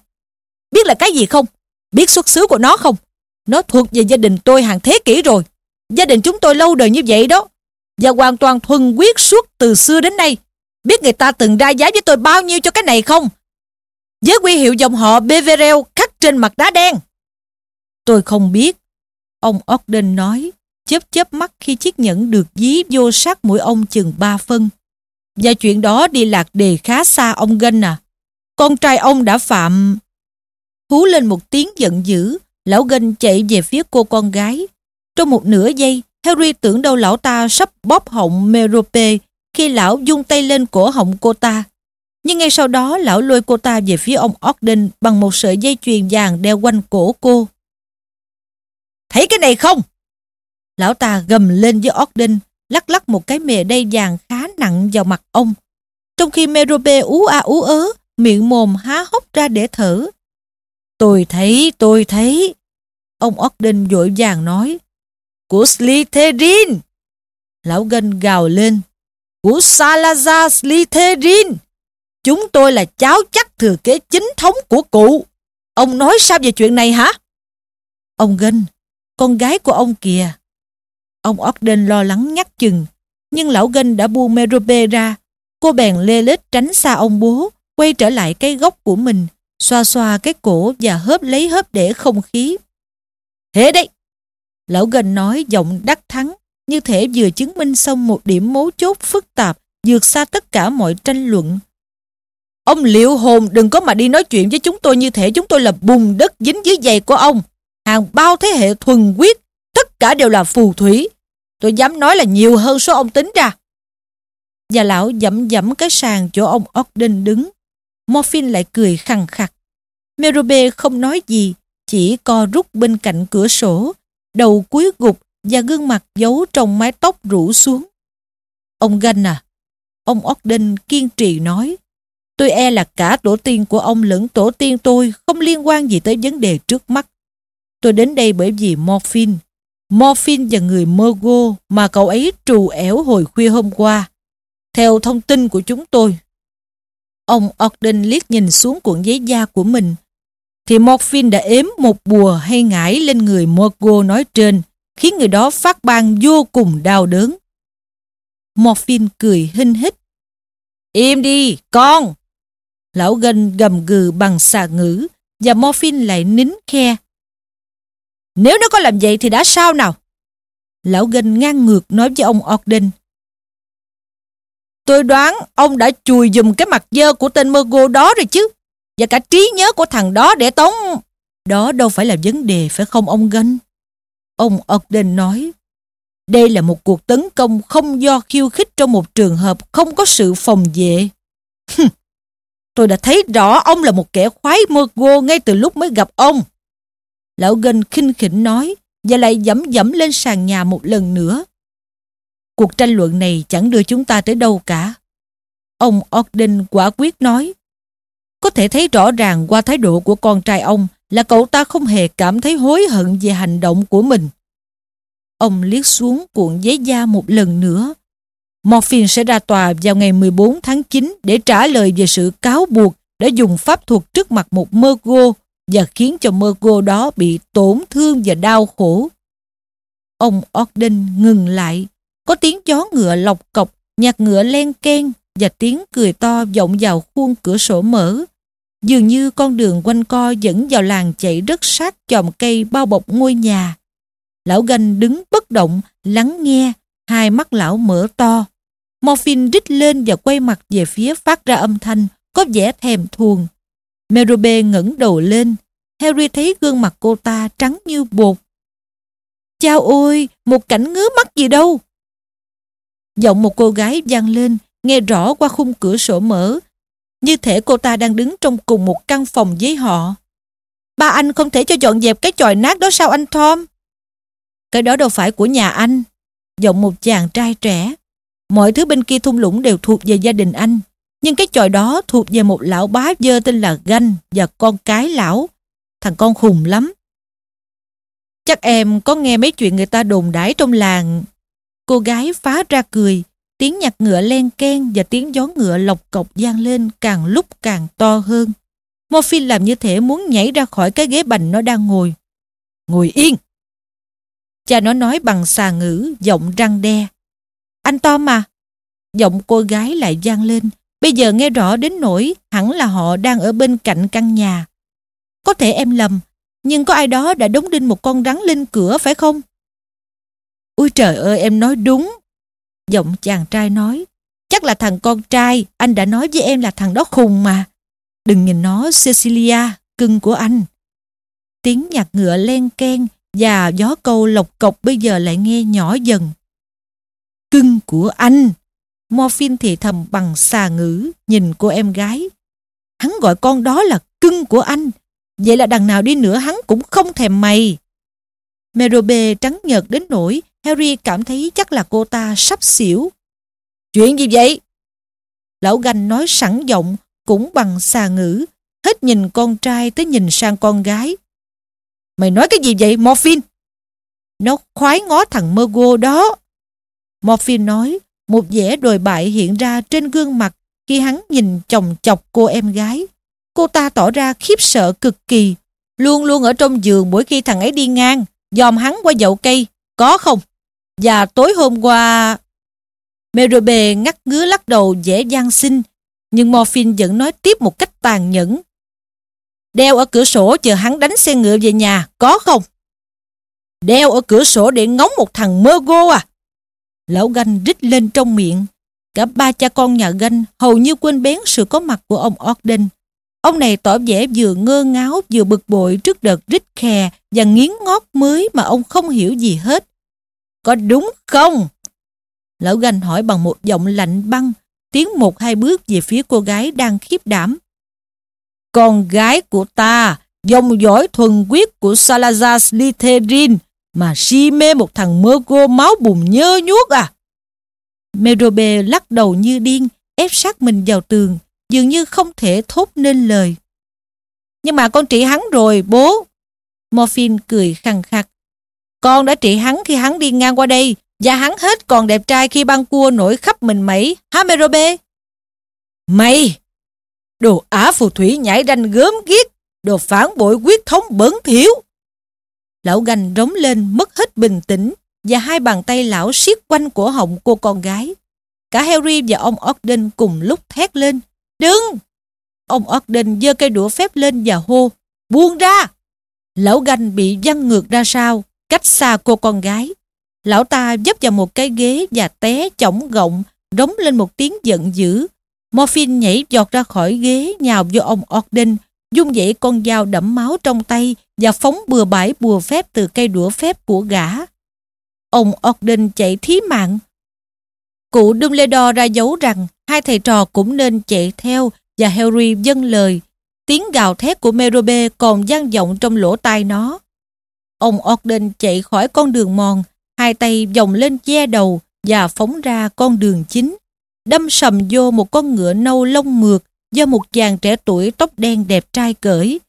Biết là cái gì không? Biết xuất xứ của nó không? Nó thuộc về gia đình tôi hàng thế kỷ rồi. Gia đình chúng tôi lâu đời như vậy đó. Và hoàn toàn thuần quyết suốt từ xưa đến nay. Biết người ta từng ra giá với tôi bao nhiêu cho cái này không? Với quy hiệu dòng họ Beverell trên mặt đá đen. Tôi không biết. Ông Ogden nói, chớp chớp mắt khi chiếc nhẫn được dí vô sát mũi ông chừng ba phân. Và chuyện đó đi lạc đề khá xa ông Gân à. Con trai ông đã phạm... Hú lên một tiếng giận dữ, lão Gân chạy về phía cô con gái. Trong một nửa giây, Harry tưởng đâu lão ta sắp bóp họng Merope khi lão dung tay lên cổ họng cô ta. Nhưng ngay sau đó lão lôi cô ta về phía ông Ogden bằng một sợi dây chuyền vàng đeo quanh cổ cô. Thấy cái này không? Lão ta gầm lên với Ogden, lắc lắc một cái mề đay vàng khá nặng vào mặt ông. Trong khi Merope ú a ú ớ, miệng mồm há hốc ra để thở. Tôi thấy, tôi thấy. Ông Ogden vội vàng nói. Của Slytherin. Lão Gân gào lên. Của Salazar Slytherin. Chúng tôi là cháu chắc thừa kế chính thống của cụ. Ông nói sao về chuyện này hả? Ông Gân, con gái của ông kìa. Ông Ogden lo lắng nhắc chừng, nhưng lão Gân đã buông Merope ra. Cô bèn lê lết tránh xa ông bố, quay trở lại cái góc của mình, xoa xoa cái cổ và hớp lấy hớp để không khí. Thế đấy! Lão Gân nói giọng đắc thắng, như thể vừa chứng minh xong một điểm mấu chốt phức tạp, vượt xa tất cả mọi tranh luận. Ông liệu hồn đừng có mà đi nói chuyện với chúng tôi như thể chúng tôi là bùn đất dính dưới giày của ông. Hàng bao thế hệ thuần quyết, tất cả đều là phù thủy. Tôi dám nói là nhiều hơn số ông tính ra. Và lão dẫm dẫm cái sàn chỗ ông Ogden đứng. Morphin lại cười khằng khặc. Merobe không nói gì, chỉ co rút bên cạnh cửa sổ, đầu cúi gục và gương mặt giấu trong mái tóc rủ xuống. Ông Ganh à, ông Ogden kiên trì nói, tôi e là cả tổ tiên của ông lẫn tổ tiên tôi không liên quan gì tới vấn đề trước mắt. Tôi đến đây bởi vì Morphin. Morphin và người Mogo mà cậu ấy trù ẻo hồi khuya hôm qua. Theo thông tin của chúng tôi, ông Ogden liếc nhìn xuống cuộn giấy da của mình, thì Morphin đã ếm một bùa hay ngải lên người Mogo nói trên, khiến người đó phát ban vô cùng đau đớn. Morphin cười hinh hít, Im đi, con! Lão gân gầm gừ bằng xà ngữ và morphin lại nín khe. Nếu nó có làm vậy thì đã sao nào? Lão gân ngang ngược nói với ông Ogden. Tôi đoán ông đã chùi dùm cái mặt dơ của tên Mergo đó rồi chứ. Và cả trí nhớ của thằng đó để tống... Đó đâu phải là vấn đề, phải không ông Gân? Ông Ogden nói. Đây là một cuộc tấn công không do khiêu khích trong một trường hợp không có sự phòng vệ. Tôi đã thấy rõ ông là một kẻ khoái Mergo ngay từ lúc mới gặp ông. Lão Gân khinh khỉnh nói và lại dẫm dẫm lên sàn nhà một lần nữa. Cuộc tranh luận này chẳng đưa chúng ta tới đâu cả. Ông Ogden quả quyết nói. Có thể thấy rõ ràng qua thái độ của con trai ông là cậu ta không hề cảm thấy hối hận về hành động của mình. Ông liếc xuống cuộn giấy da một lần nữa. Morphin sẽ ra tòa vào ngày 14 tháng 9 để trả lời về sự cáo buộc đã dùng pháp thuật trước mặt một Mergo và khiến cho Mergo đó bị tổn thương và đau khổ. Ông Ogden ngừng lại có tiếng chó ngựa lọc cọc, nhạc ngựa len ken và tiếng cười to vọng vào khuôn cửa sổ mở. Dường như con đường quanh co dẫn vào làng chạy rất sát chòm cây bao bọc ngôi nhà. Lão ganh đứng bất động, lắng nghe, hai mắt lão mở to. Morphin rít lên và quay mặt về phía phát ra âm thanh, có vẻ thèm thuồng. Merobe ngẩng đầu lên. Harry thấy gương mặt cô ta trắng như bột. Chao ôi, một cảnh ngứa mắt gì đâu. Giọng một cô gái vang lên, nghe rõ qua khung cửa sổ mở. Như thể cô ta đang đứng trong cùng một căn phòng với họ. Ba anh không thể cho dọn dẹp cái chòi nát đó sao anh Tom? Cái đó đâu phải của nhà anh. Giọng một chàng trai trẻ. Mọi thứ bên kia thung lũng đều thuộc về gia đình anh. Nhưng cái chòi đó thuộc về một lão bá dơ tên là Ganh và con cái lão. Thằng con khùng lắm. Chắc em có nghe mấy chuyện người ta đồn đãi trong làng Cô gái phá ra cười, tiếng nhạc ngựa len ken và tiếng gió ngựa lọc cọc gian lên càng lúc càng to hơn. morphy làm như thể muốn nhảy ra khỏi cái ghế bành nó đang ngồi. Ngồi yên! Cha nó nói bằng xà ngữ, giọng răng đe. Anh Tom mà! Giọng cô gái lại vang lên. Bây giờ nghe rõ đến nỗi hẳn là họ đang ở bên cạnh căn nhà. Có thể em lầm, nhưng có ai đó đã đóng đinh một con rắn lên cửa phải không? Ôi trời ơi em nói đúng. Giọng chàng trai nói. Chắc là thằng con trai, anh đã nói với em là thằng đó khùng mà. Đừng nhìn nó Cecilia, cưng của anh. Tiếng nhạc ngựa len ken và gió câu lộc cộc bây giờ lại nghe nhỏ dần. Cưng của anh. Morphin thì thầm bằng xà ngữ nhìn cô em gái. Hắn gọi con đó là cưng của anh. Vậy là đằng nào đi nữa hắn cũng không thèm mày. Merobe trắng nhợt đến nỗi Harry cảm thấy chắc là cô ta sắp xỉu. Chuyện gì vậy? Lão ganh nói sẵn giọng, cũng bằng xà ngữ, hết nhìn con trai tới nhìn sang con gái. Mày nói cái gì vậy, Morphin? Nó khoái ngó thằng Mergo đó. Morphy nói, một vẻ đồi bại hiện ra trên gương mặt khi hắn nhìn chồng chọc cô em gái. Cô ta tỏ ra khiếp sợ cực kỳ, luôn luôn ở trong giường mỗi khi thằng ấy đi ngang, dòm hắn qua dậu cây, có không? Và tối hôm qua... Merube ngắt ngứa lắc đầu dễ gian xinh, nhưng Morphin vẫn nói tiếp một cách tàn nhẫn. Đeo ở cửa sổ chờ hắn đánh xe ngựa về nhà, có không? Đeo ở cửa sổ để ngóng một thằng mơ gô à? Lão ganh rít lên trong miệng. Cả ba cha con nhà ganh hầu như quên bén sự có mặt của ông Ogden. Ông này tỏ vẻ vừa ngơ ngáo vừa bực bội trước đợt rít khè và nghiến ngót mới mà ông không hiểu gì hết. Có đúng không? Lão ganh hỏi bằng một giọng lạnh băng, tiến một hai bước về phía cô gái đang khiếp đảm. Con gái của ta, dòng dõi thuần quyết của Salazar Slytherin, mà si mê một thằng mơ cô máu bùn nhơ nhuốc à? Merobe lắc đầu như điên, ép sát mình vào tường, dường như không thể thốt nên lời. Nhưng mà con trị hắn rồi, bố. Morphin cười khăng khắc. Con đã trị hắn khi hắn đi ngang qua đây và hắn hết còn đẹp trai khi băng cua nổi khắp mình mẩy. Hả Merobe? Mày! Đồ ả phù thủy nhảy ranh gớm ghiếc, đồ phản bội quyết thống bẩn thiểu. Lão gành rống lên mất hết bình tĩnh và hai bàn tay lão siết quanh cổ họng cô con gái. Cả Harry và ông Ogden cùng lúc thét lên. Đừng! Ông Ogden giơ cây đũa phép lên và hô. Buông ra! Lão gành bị văng ngược ra sau, cách xa cô con gái. Lão ta dấp vào một cái ghế và té chỏng gọng, rống lên một tiếng giận dữ. Morphin nhảy giọt ra khỏi ghế, nhào vô ông Ogden, dung dậy con dao đẫm máu trong tay và phóng bừa bãi bùa phép từ cây đũa phép của gã. Ông Ogden chạy thí mạng. Cụ Dumbledore ra dấu rằng hai thầy trò cũng nên chạy theo và Harry dâng lời. Tiếng gào thét của Merope còn vang vọng trong lỗ tai nó. Ông Ogden chạy khỏi con đường mòn, hai tay vòng lên che đầu và phóng ra con đường chính, đâm sầm vô một con ngựa nâu lông mượt do một chàng trẻ tuổi tóc đen đẹp trai cởi.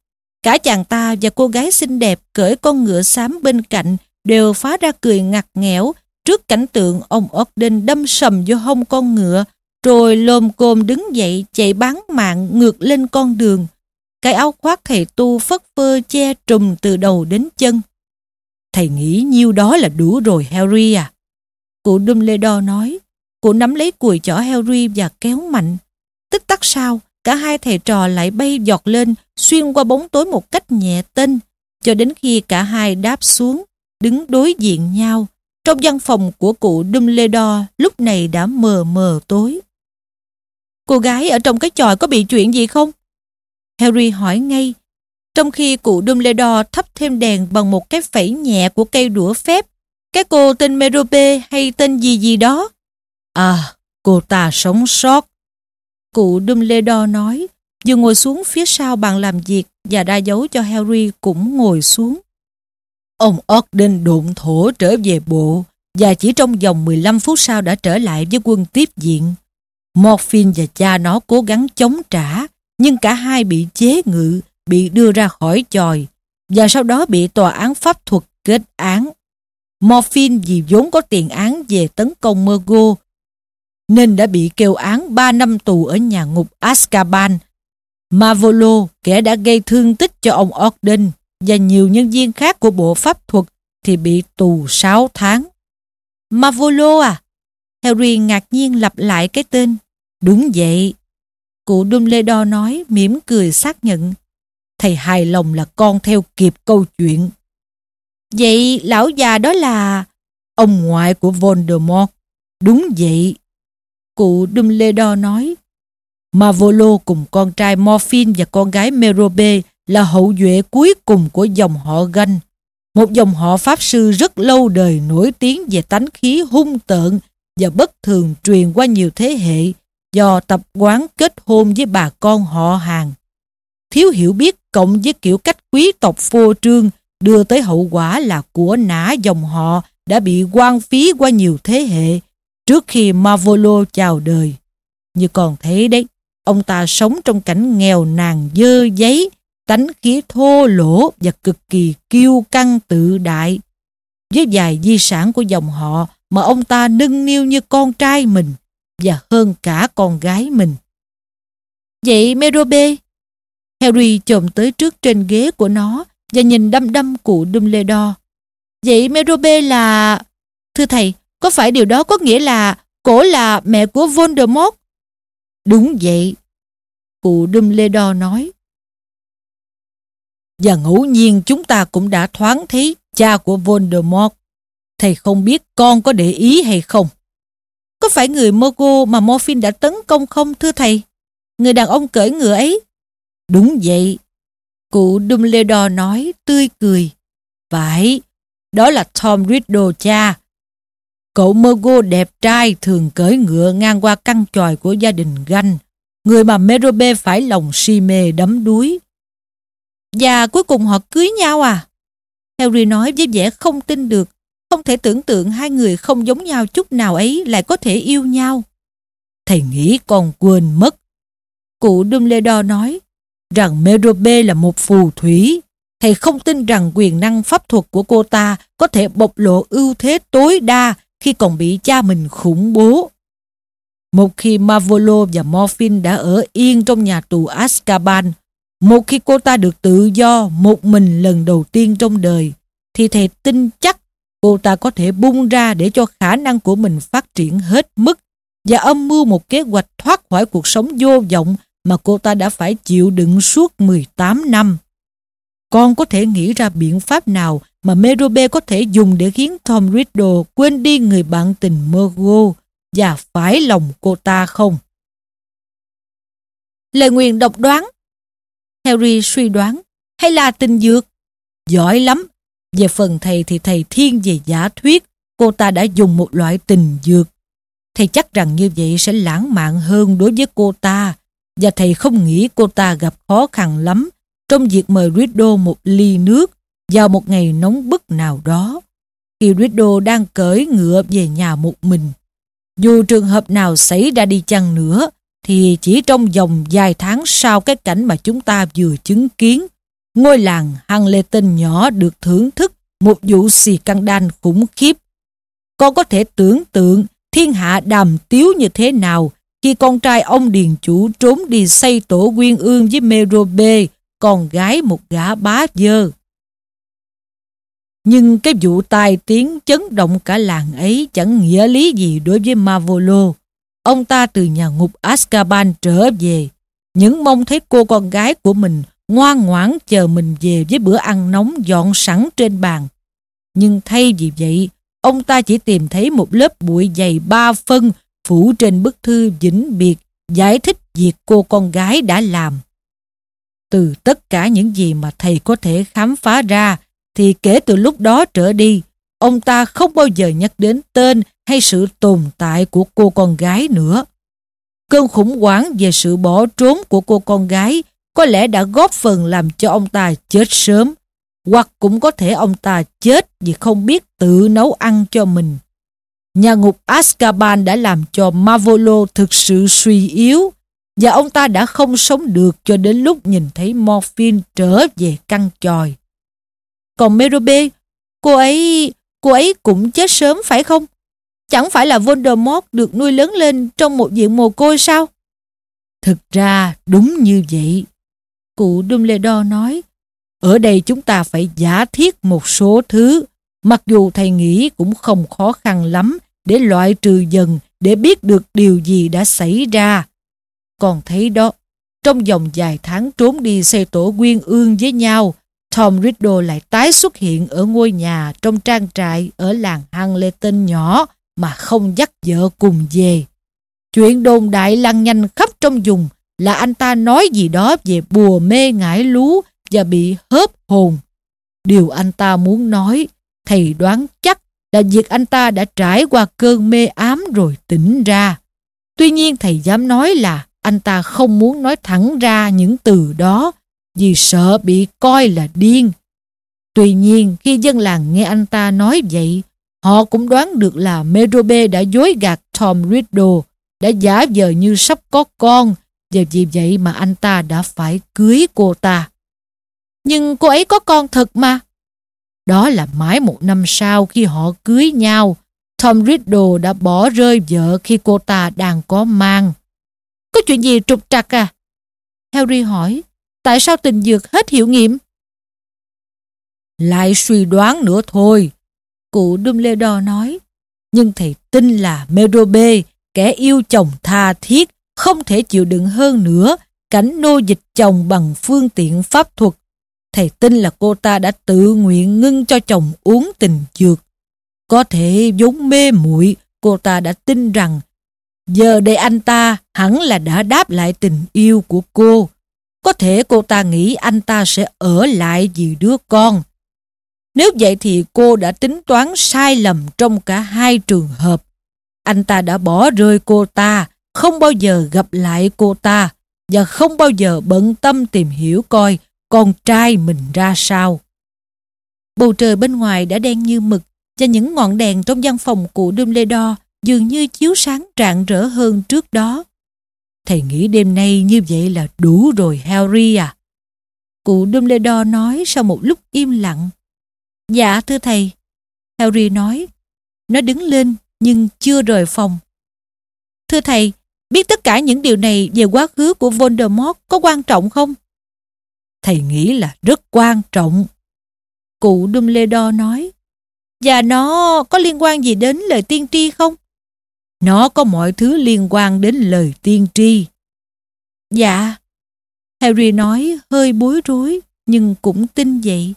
Cả chàng ta và cô gái xinh đẹp cởi con ngựa xám bên cạnh đều phá ra cười ngặt nghẽo trước cảnh tượng ông Ogden đâm sầm vô hông con ngựa rồi lồm cồm đứng dậy chạy bán mạng ngược lên con đường. Cái áo khoác thầy tu phất phơ che trùm từ đầu đến chân. Thầy nghĩ nhiêu đó là đủ rồi Harry à. Cụ Dumbledore nói. Cụ nắm lấy cùi chỏ Harry và kéo mạnh. Tích tắc sau, cả hai thầy trò lại bay giọt lên xuyên qua bóng tối một cách nhẹ tinh cho đến khi cả hai đáp xuống, đứng đối diện nhau. Trong văn phòng của cụ Dumbledore lúc này đã mờ mờ tối. Cô gái ở trong cái chòi có bị chuyện gì không? Harry hỏi ngay, trong khi cụ Dumbledore thắp thêm đèn bằng một cái phẩy nhẹ của cây đũa phép. Cái cô tên Merope hay tên gì gì đó? À, cô ta sống sót. Cụ Dumbledore nói, vừa ngồi xuống phía sau bàn làm việc và đa dấu cho Harry cũng ngồi xuống. Ông Ogden đụng thổ trở về bộ và chỉ trong vòng 15 phút sau đã trở lại với quân tiếp diện. Morphin và cha nó cố gắng chống trả, nhưng cả hai bị chế ngự, bị đưa ra khỏi chòi, và sau đó bị tòa án pháp thuật kết án. Morphin vì vốn có tiền án về tấn công Mergo, nên đã bị kêu án 3 năm tù ở nhà ngục Azkaban. Mavolo, kẻ đã gây thương tích cho ông Ogden và nhiều nhân viên khác của bộ pháp thuật thì bị tù 6 tháng. Mavolo à? Harry ngạc nhiên lặp lại cái tên. Đúng vậy. Cụ Dumbledore nói mỉm cười xác nhận. Thầy hài lòng là con theo kịp câu chuyện. Vậy lão già đó là... Ông ngoại của Voldemort. Đúng vậy. Cụ Dumbledore nói. Mavolo cùng con trai Morphin và con gái Merope là hậu duệ cuối cùng của dòng họ Ganh. Một dòng họ pháp sư rất lâu đời nổi tiếng về tánh khí hung tợn và bất thường truyền qua nhiều thế hệ do tập quán kết hôn với bà con họ hàng. Thiếu hiểu biết cộng với kiểu cách quý tộc phô trương đưa tới hậu quả là của nã dòng họ đã bị quan phí qua nhiều thế hệ trước khi Mavolo chào đời. Như còn thấy đấy, ông ta sống trong cảnh nghèo nàn dơ giấy, tánh khí thô lỗ và cực kỳ kiêu căng tự đại. Với vài di sản của dòng họ mà ông ta nâng niu như con trai mình và hơn cả con gái mình. Vậy Merobe Harry chồm tới trước trên ghế của nó và nhìn đăm đăm cụ Dumbledore. Vậy Merobe là... Thưa thầy, có phải điều đó có nghĩa là cổ là mẹ của Voldemort? Đúng vậy. Cụ Dumbledore nói. Và ngẫu nhiên chúng ta cũng đã thoáng thấy cha của Voldemort. Thầy không biết con có để ý hay không? Có phải người Mogo mà Morphin đã tấn công không thưa thầy? Người đàn ông cởi ngựa ấy. Đúng vậy. Cụ Dumbledore nói tươi cười. Phải, đó là Tom Riddle cha. Cậu Mogo đẹp trai, thường cưỡi ngựa ngang qua căn tròi của gia đình Ganh. Người mà Merope phải lòng si mê đắm đuối. Và cuối cùng họ cưới nhau à? Harry nói với vẻ không tin được không thể tưởng tượng hai người không giống nhau chút nào ấy lại có thể yêu nhau. Thầy nghĩ còn quên mất. Cụ Dumbledore nói rằng Merope là một phù thủy. Thầy không tin rằng quyền năng pháp thuật của cô ta có thể bộc lộ ưu thế tối đa khi còn bị cha mình khủng bố. Một khi Mavolo và Morphin đã ở yên trong nhà tù Azkaban, một khi cô ta được tự do một mình lần đầu tiên trong đời, thì thầy tin chắc cô ta có thể bung ra để cho khả năng của mình phát triển hết mức và âm mưu một kế hoạch thoát khỏi cuộc sống vô vọng mà cô ta đã phải chịu đựng suốt 18 năm. Con có thể nghĩ ra biện pháp nào mà Merope có thể dùng để khiến Tom Riddle quên đi người bạn tình Margot và phải lòng cô ta không? Lời nguyền độc đoán Harry suy đoán, hay là tình dược? Giỏi lắm. Về phần thầy thì thầy thiên về giả thuyết, cô ta đã dùng một loại tình dược. Thầy chắc rằng như vậy sẽ lãng mạn hơn đối với cô ta, và thầy không nghĩ cô ta gặp khó khăn lắm trong việc mời Riddle một ly nước vào một ngày nóng bức nào đó. Khi Riddle đang cởi ngựa về nhà một mình. Dù trường hợp nào xảy ra đi chăng nữa, thì chỉ trong vòng vài tháng sau cái cảnh mà chúng ta vừa chứng kiến, ngôi làng Hăng Lê Tinh nhỏ được thưởng thức một vụ xì căng đan khủng khiếp. Con có thể tưởng tượng thiên hạ đàm tiếu như thế nào khi con trai ông Điền Chủ trốn đi xây tổ quyên ương với Merobe, con gái một gã bá dơ. Nhưng cái vụ tai tiếng chấn động cả làng ấy chẳng nghĩa lý gì đối với Mavolo. Ông ta từ nhà ngục Azkaban trở về, những mong thấy cô con gái của mình ngoan ngoãn chờ mình về với bữa ăn nóng dọn sẵn trên bàn. Nhưng thay vì vậy, ông ta chỉ tìm thấy một lớp bụi dày ba phân phủ trên bức thư vĩnh biệt giải thích việc cô con gái đã làm. Từ tất cả những gì mà thầy có thể khám phá ra, thì kể từ lúc đó trở đi, ông ta không bao giờ nhắc đến tên hay sự tồn tại của cô con gái nữa. Cơn khủng hoảng về sự bỏ trốn của cô con gái có lẽ đã góp phần làm cho ông ta chết sớm, hoặc cũng có thể ông ta chết vì không biết tự nấu ăn cho mình. Nhà ngục Azkaban đã làm cho Mavolo thực sự suy yếu và ông ta đã không sống được cho đến lúc nhìn thấy Morphine trở về căn tròi. Còn Merope, cô ấy, cô ấy cũng chết sớm phải không? Chẳng phải là Voldemort được nuôi lớn lên trong một diện mồ côi sao? Thực ra đúng như vậy. Cụ Dumbledore nói, ở đây chúng ta phải giả thiết một số thứ, mặc dù thầy nghĩ cũng không khó khăn lắm để loại trừ dần để biết được điều gì đã xảy ra. Còn thấy đó, trong vòng vài tháng trốn đi xây tổ quyên ương với nhau, Tom Riddle lại tái xuất hiện ở ngôi nhà trong trang trại ở làng Hăng Lê nhỏ mà không dắt vợ cùng về. Chuyện đồn đại lan nhanh khắp trong vùng là anh ta nói gì đó về bùa mê ngải lú và bị hớp hồn. Điều anh ta muốn nói, thầy đoán chắc là việc anh ta đã trải qua cơn mê ám rồi tỉnh ra. Tuy nhiên thầy dám nói là anh ta không muốn nói thẳng ra những từ đó vì sợ bị coi là điên. Tuy nhiên khi dân làng nghe anh ta nói vậy, họ cũng đoán được là Merope đã dối gạt Tom Riddle, đã giả vờ như sắp có con và vì vậy mà anh ta đã phải cưới cô ta. Nhưng cô ấy có con thật mà. Đó là mãi một năm sau khi họ cưới nhau, Tom Riddle đã bỏ rơi vợ khi cô ta đang có mang. Có chuyện gì trục trặc à? Harry hỏi, tại sao tình dược hết hiệu nghiệm? Lại suy đoán nữa thôi, cụ Dumbledore nói. Nhưng thầy tin là Merope, kẻ yêu chồng tha thiết, không thể chịu đựng hơn nữa cảnh nô dịch chồng bằng phương tiện pháp thuật. Thầy tin là cô ta đã tự nguyện ngưng cho chồng uống tình dược. Có thể vốn mê muội cô ta đã tin rằng giờ đây anh ta hẳn là đã đáp lại tình yêu của cô. Có thể cô ta nghĩ anh ta sẽ ở lại vì đứa con. Nếu vậy thì cô đã tính toán sai lầm trong cả hai trường hợp. Anh ta đã bỏ rơi cô ta, không bao giờ gặp lại cô ta và không bao giờ bận tâm tìm hiểu coi con trai mình ra sao. Bầu trời bên ngoài đã đen như mực và những ngọn đèn trong văn phòng của Dumbledore dường như chiếu sáng rạng rỡ hơn trước đó. Thầy nghĩ đêm nay như vậy là đủ rồi Harry à? Cụ Dumbledore nói sau một lúc im lặng. Dạ thưa thầy. Harry nói. Nó đứng lên nhưng chưa rời phòng. Thưa thầy, biết tất cả những điều này về quá khứ của Voldemort có quan trọng không? Thầy nghĩ là rất quan trọng. Cụ Dumbledore nói. Và nó có liên quan gì đến lời tiên tri không? Nó có mọi thứ liên quan đến lời tiên tri. Dạ. Harry nói hơi bối rối nhưng cũng tin vậy.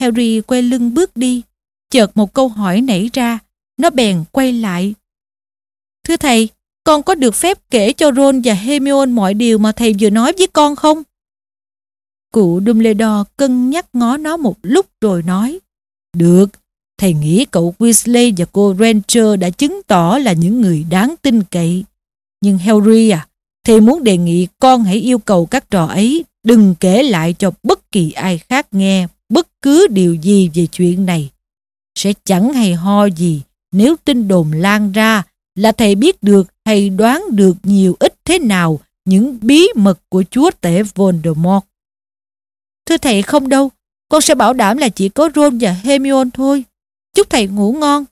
Harry quay lưng bước đi. Chợt một câu hỏi nảy ra. Nó bèn quay lại. Thưa thầy, con có được phép kể cho Ron và Hermione mọi điều mà thầy vừa nói với con không? Cụ Dumbledore cân nhắc ngó nó một lúc rồi nói Được, thầy nghĩ cậu Weasley và cô Ranger đã chứng tỏ là những người đáng tin cậy. Nhưng Harry à, thầy muốn đề nghị con hãy yêu cầu các trò ấy đừng kể lại cho bất kỳ ai khác nghe bất cứ điều gì về chuyện này. Sẽ chẳng hay ho gì nếu tin đồn lan ra là thầy biết được hay đoán được nhiều ít thế nào những bí mật của chúa tể Voldemort. Thưa thầy không đâu, con sẽ bảo đảm là chỉ có Ron và Hermione thôi. Chúc thầy ngủ ngon.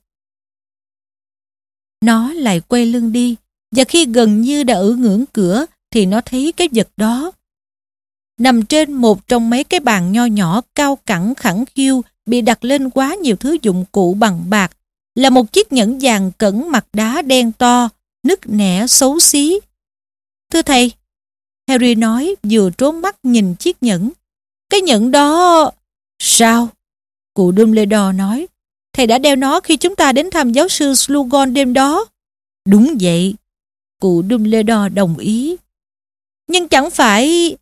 Nó lại quay lưng đi, và khi gần như đã ở ngưỡng cửa thì nó thấy cái vật đó. Nằm trên một trong mấy cái bàn nho nhỏ cao cẳng khẳng khiu bị đặt lên quá nhiều thứ dụng cụ bằng bạc là một chiếc nhẫn vàng cẩn mặt đá đen to, nứt nẻ xấu xí. Thưa thầy, Harry nói vừa trốn mắt nhìn chiếc nhẫn. Cái nhẫn đó... Sao? Cụ Dumbledore nói. Thầy đã đeo nó khi chúng ta đến thăm giáo sư Slughorn đêm đó. Đúng vậy. Cụ Dumbledore đồng ý. Nhưng chẳng phải...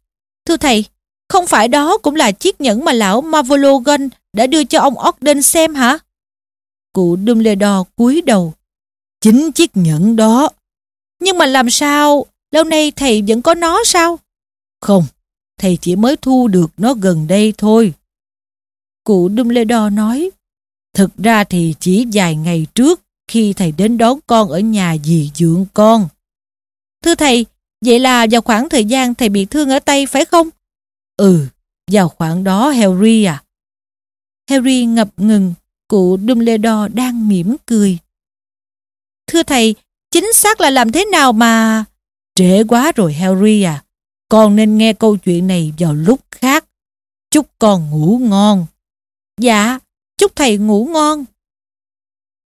Thưa thầy, không phải đó cũng là chiếc nhẫn mà lão Mavologon đã đưa cho ông Ogden xem hả? Cụ Dumbledore cúi đầu. Chính chiếc nhẫn đó. Nhưng mà làm sao? Lâu nay thầy vẫn có nó sao? Không, thầy chỉ mới thu được nó gần đây thôi. Cụ Dumbledore nói, thực ra thì chỉ vài ngày trước khi thầy đến đón con ở nhà dì dưỡng con. Thưa thầy, vậy là vào khoảng thời gian thầy bị thương ở tay phải không? Ừ, vào khoảng đó Harry à. Harry ngập ngừng, cụ Dumbledore đang mỉm cười. Thưa thầy, chính xác là làm thế nào mà... Trễ quá rồi Harry à. Con nên nghe câu chuyện này vào lúc khác. Chúc con ngủ ngon. Dạ, chúc thầy ngủ ngon.